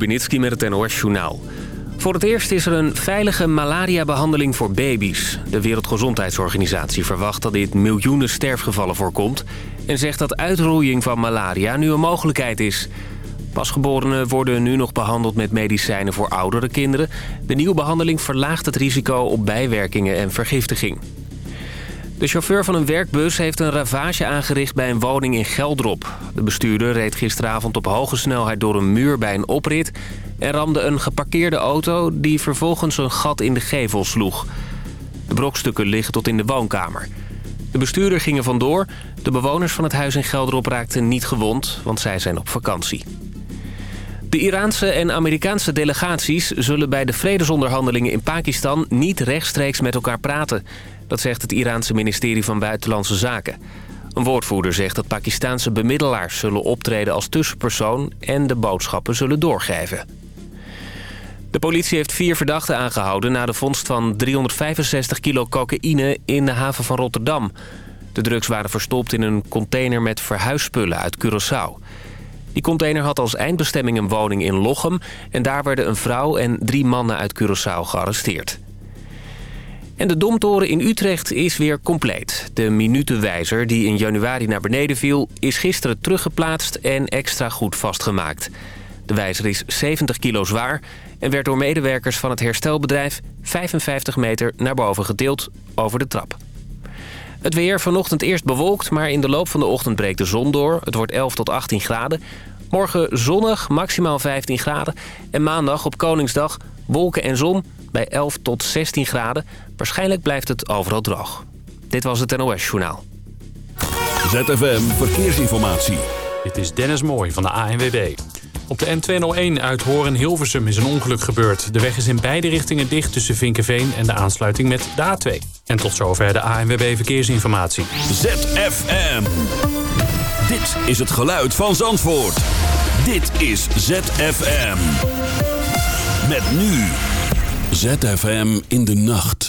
Stubenitski met het NOS-journaal. Voor het eerst is er een veilige malaria-behandeling voor baby's. De Wereldgezondheidsorganisatie verwacht dat dit miljoenen sterfgevallen voorkomt... en zegt dat uitroeiing van malaria nu een mogelijkheid is. Pasgeborenen worden nu nog behandeld met medicijnen voor oudere kinderen. De nieuwe behandeling verlaagt het risico op bijwerkingen en vergiftiging. De chauffeur van een werkbus heeft een ravage aangericht bij een woning in Geldrop. De bestuurder reed gisteravond op hoge snelheid door een muur bij een oprit... en ramde een geparkeerde auto die vervolgens een gat in de gevel sloeg. De brokstukken liggen tot in de woonkamer. De bestuurder ging er vandoor. De bewoners van het huis in Geldrop raakten niet gewond, want zij zijn op vakantie. De Iraanse en Amerikaanse delegaties zullen bij de vredesonderhandelingen in Pakistan niet rechtstreeks met elkaar praten. Dat zegt het Iraanse ministerie van Buitenlandse Zaken. Een woordvoerder zegt dat Pakistaanse bemiddelaars zullen optreden als tussenpersoon... en de boodschappen zullen doorgeven. De politie heeft vier verdachten aangehouden... na de vondst van 365 kilo cocaïne in de haven van Rotterdam. De drugs waren verstopt in een container met verhuisspullen uit Curaçao. Die container had als eindbestemming een woning in Lochem... en daar werden een vrouw en drie mannen uit Curaçao gearresteerd. En de Domtoren in Utrecht is weer compleet. De minutenwijzer die in januari naar beneden viel... is gisteren teruggeplaatst en extra goed vastgemaakt. De wijzer is 70 kilo zwaar en werd door medewerkers van het herstelbedrijf... 55 meter naar boven gedeeld over de trap. Het weer vanochtend eerst bewolkt, maar in de loop van de ochtend breekt de zon door. Het wordt 11 tot 18 graden. Morgen zonnig, maximaal 15 graden. En maandag op Koningsdag wolken en zon bij 11 tot 16 graden. Waarschijnlijk blijft het overal droog. Dit was het NOS Journaal. ZFM Verkeersinformatie. Dit is Dennis Mooij van de ANWB. Op de N201 uit Horen-Hilversum is een ongeluk gebeurd. De weg is in beide richtingen dicht tussen Vinkenveen en de aansluiting met de A2. En tot zover de ANWB Verkeersinformatie. ZFM. Dit is het geluid van Zandvoort. Dit is ZFM. Met nu. ZFM in de nacht.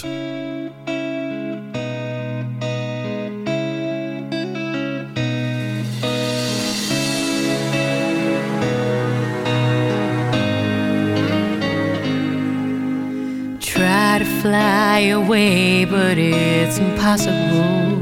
Try to fly away, but it's impossible.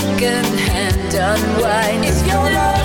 Second hand unwind. If your love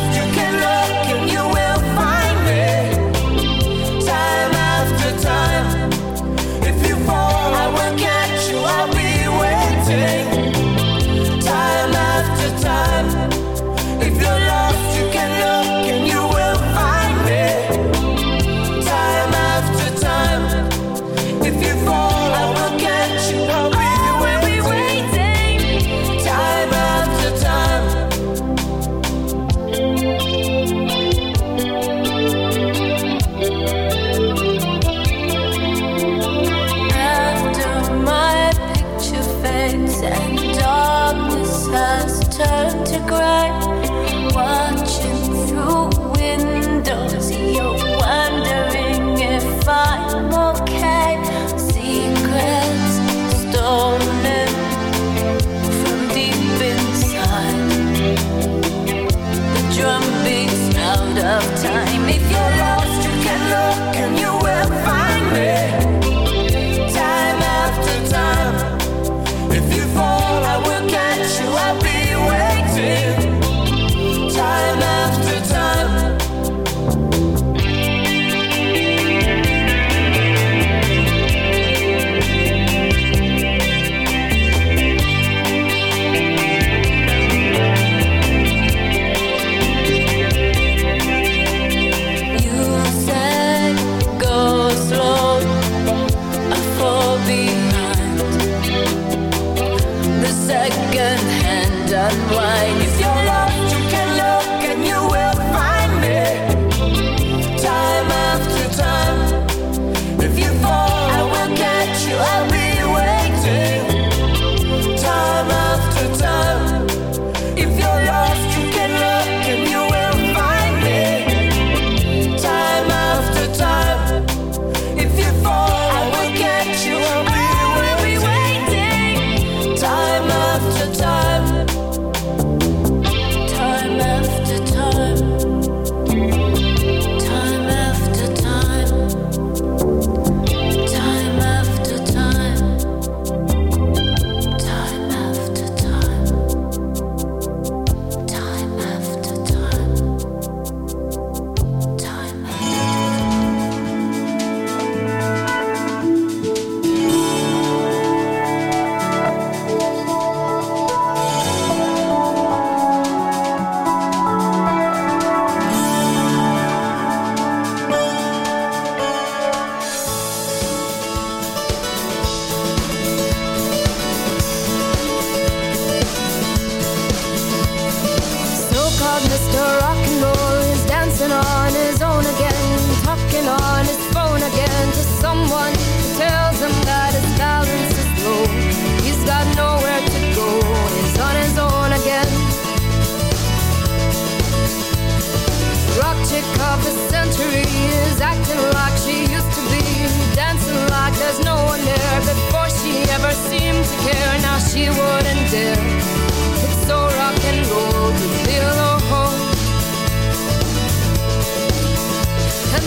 one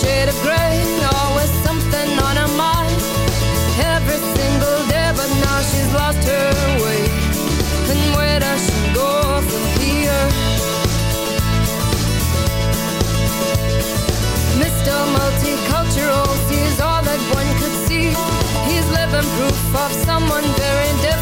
shade of gray, always something on her mind. Every single day, but now she's lost her way. And where does she go from here? Mr. Multicultural all that one could see. He's living proof of someone very different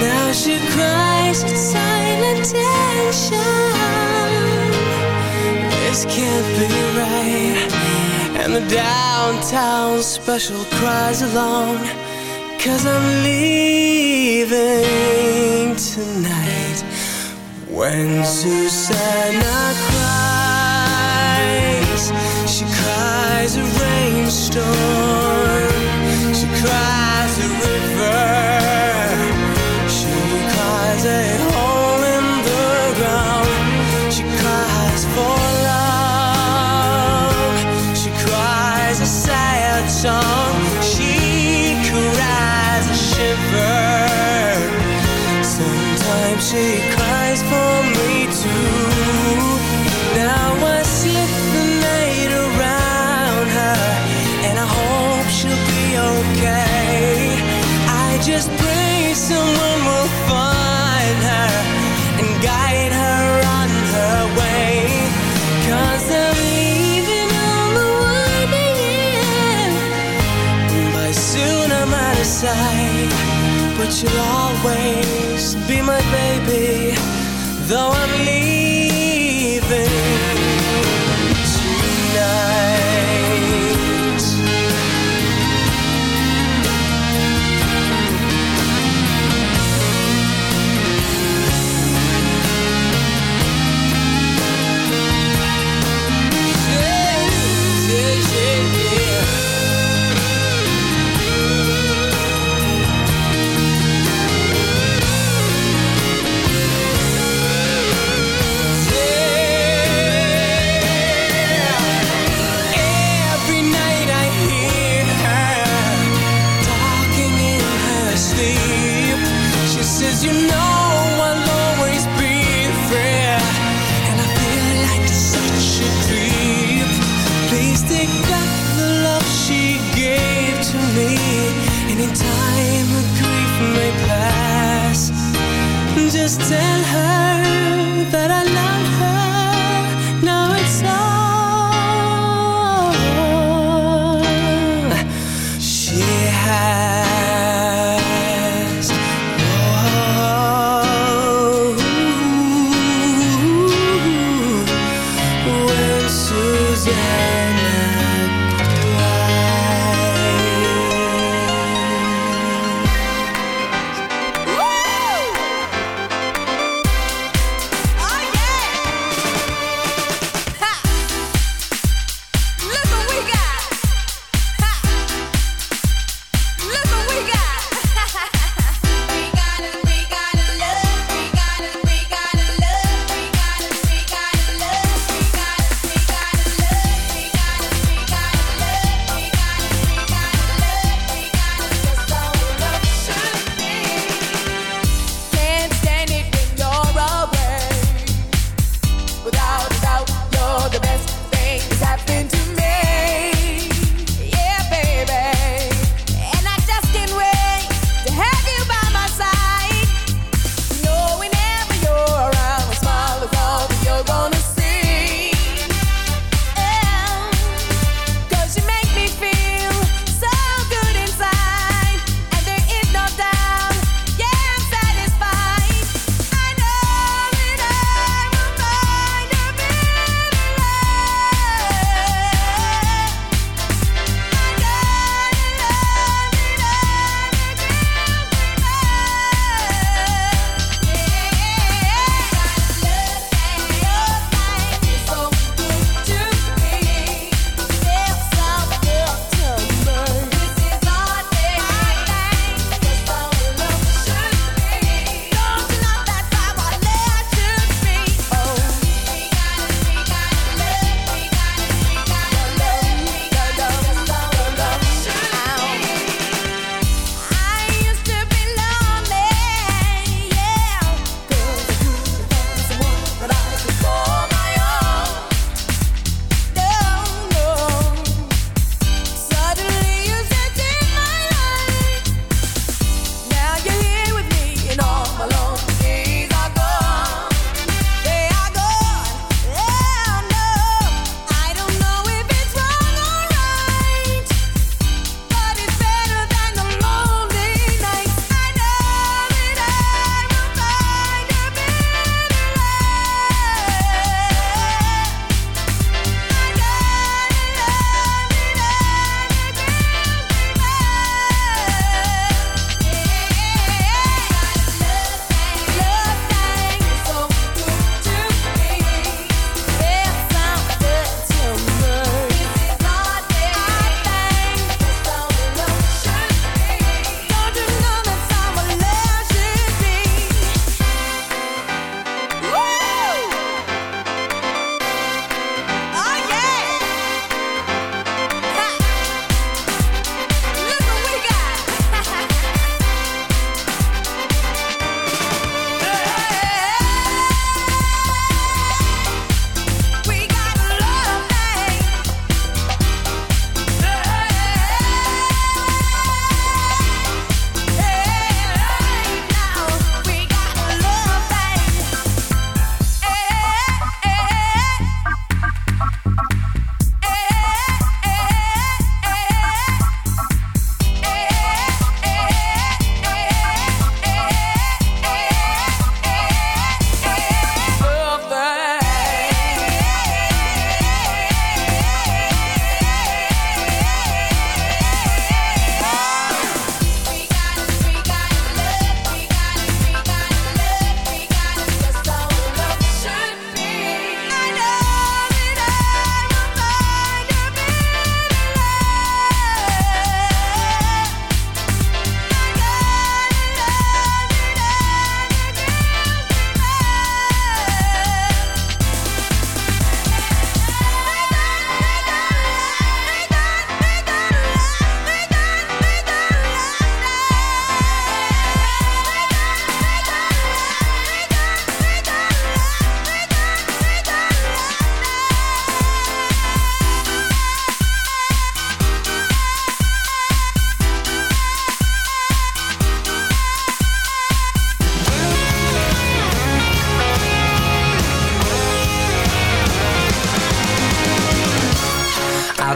Now she cries in silent tension This can't be right. And the downtown special cries along Cause I'm leaving tonight. When Susanna cries She cries a rainstorm. She cries a river She cries a sad tongue. She cries a shiver. Sometimes she cries for you'll always be my baby, though I'm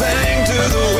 sang to the wind.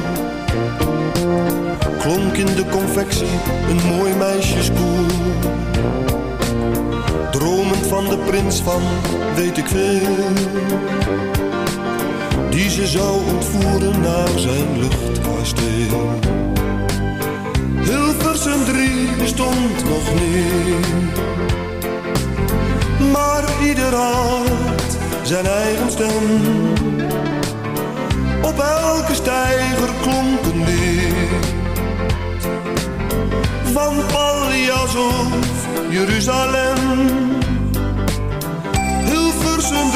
een mooi meisjeskoel. Dromend van de prins van, weet ik veel. Die ze zou ontvoeren naar zijn luchtkasteel. Hilversum drie bestond nog niet. Maar ieder had zijn eigen stem. Op elke stijger klonken die. Jeruzalem, Jeruzalem, Hilversum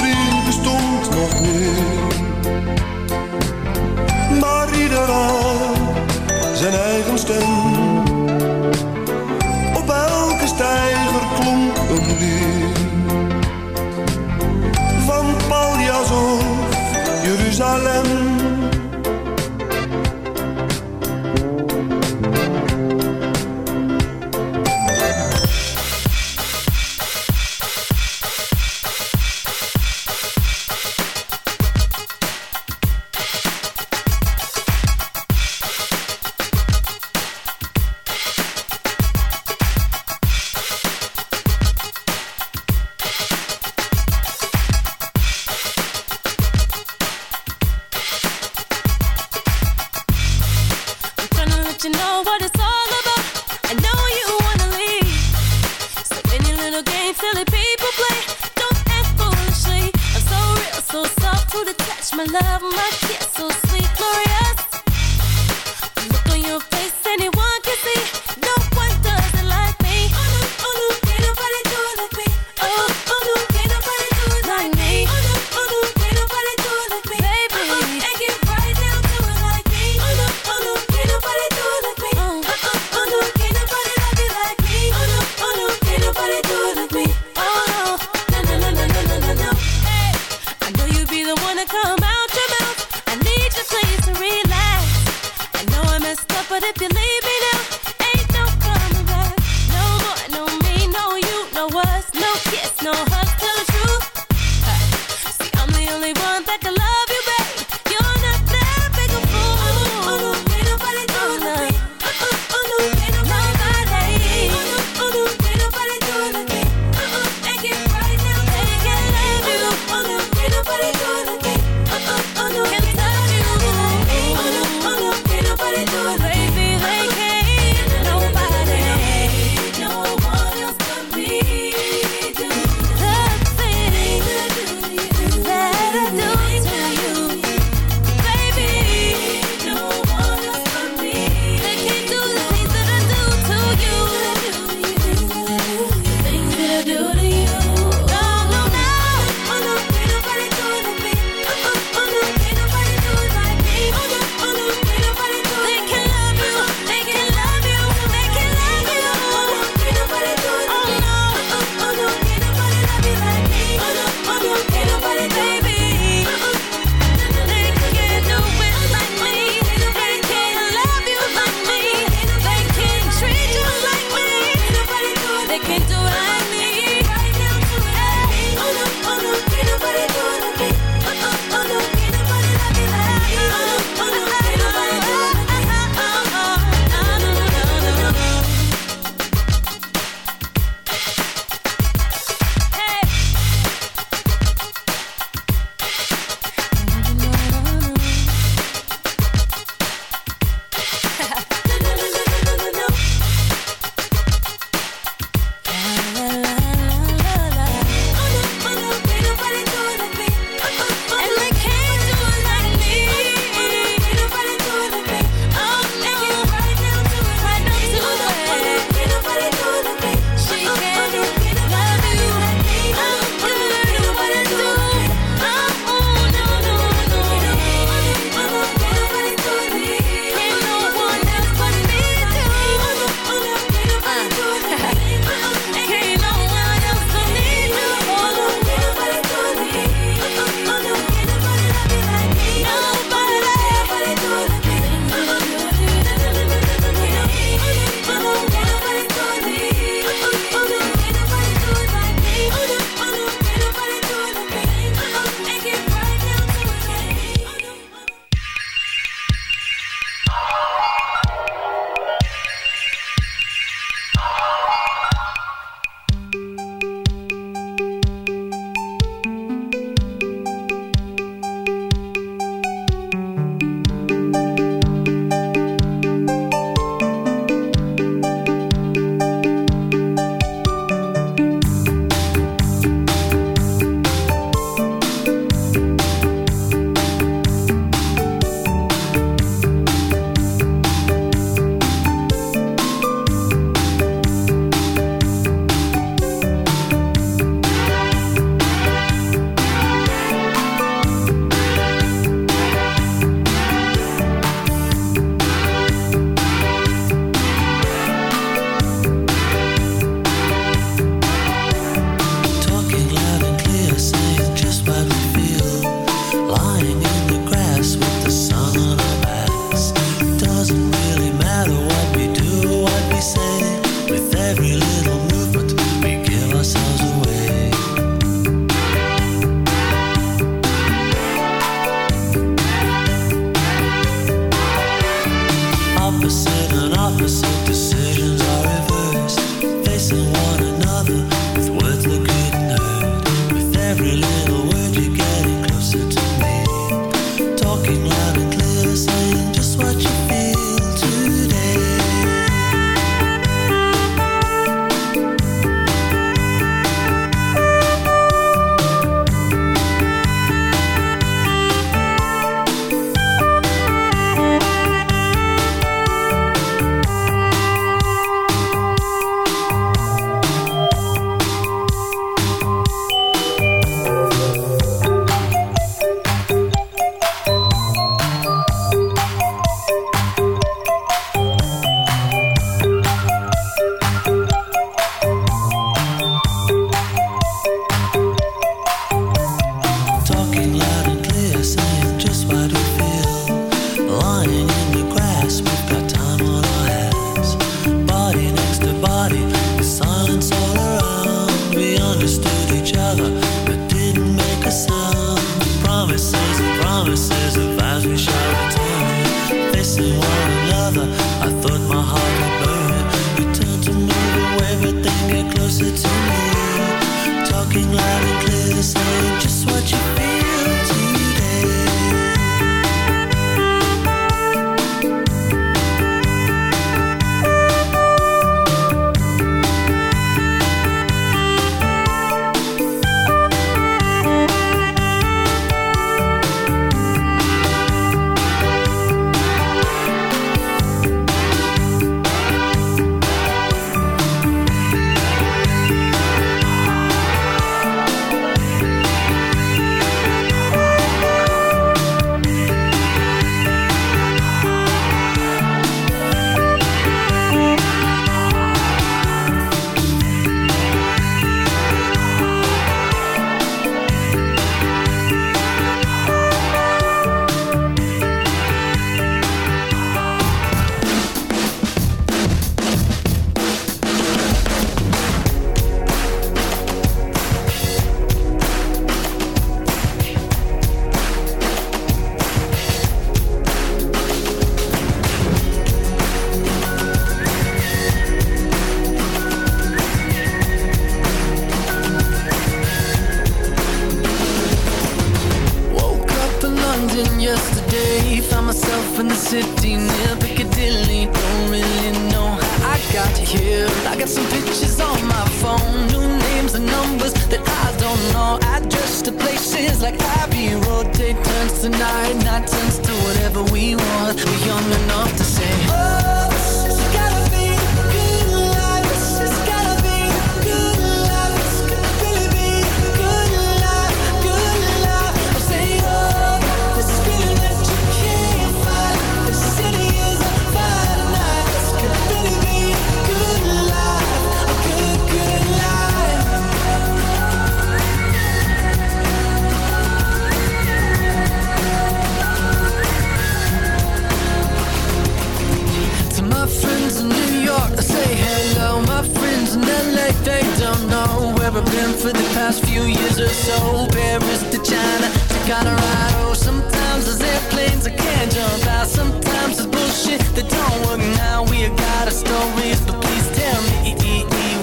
past few years or so. Paris to China to Colorado Sometimes there's airplanes I can't jump out. Sometimes it's bullshit that don't work. Now we got our stories But please tell me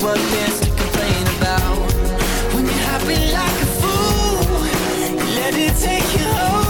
what there's to complain about? When you're happy like a fool Let it take you home.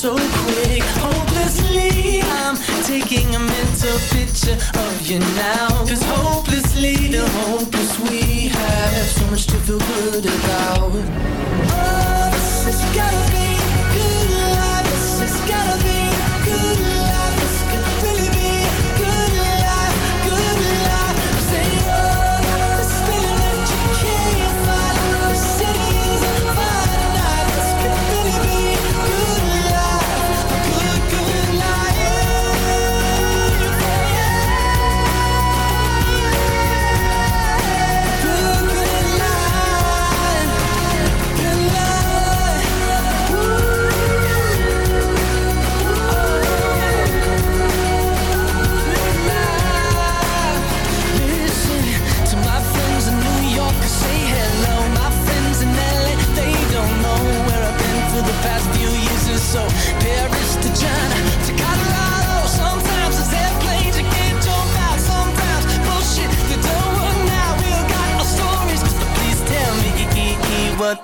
so quick. Hopelessly, I'm taking a mental picture of you now. Cause hopelessly, the hopeless we have so much to feel good about. Oh, this has gotta be good life. This has gotta be good life.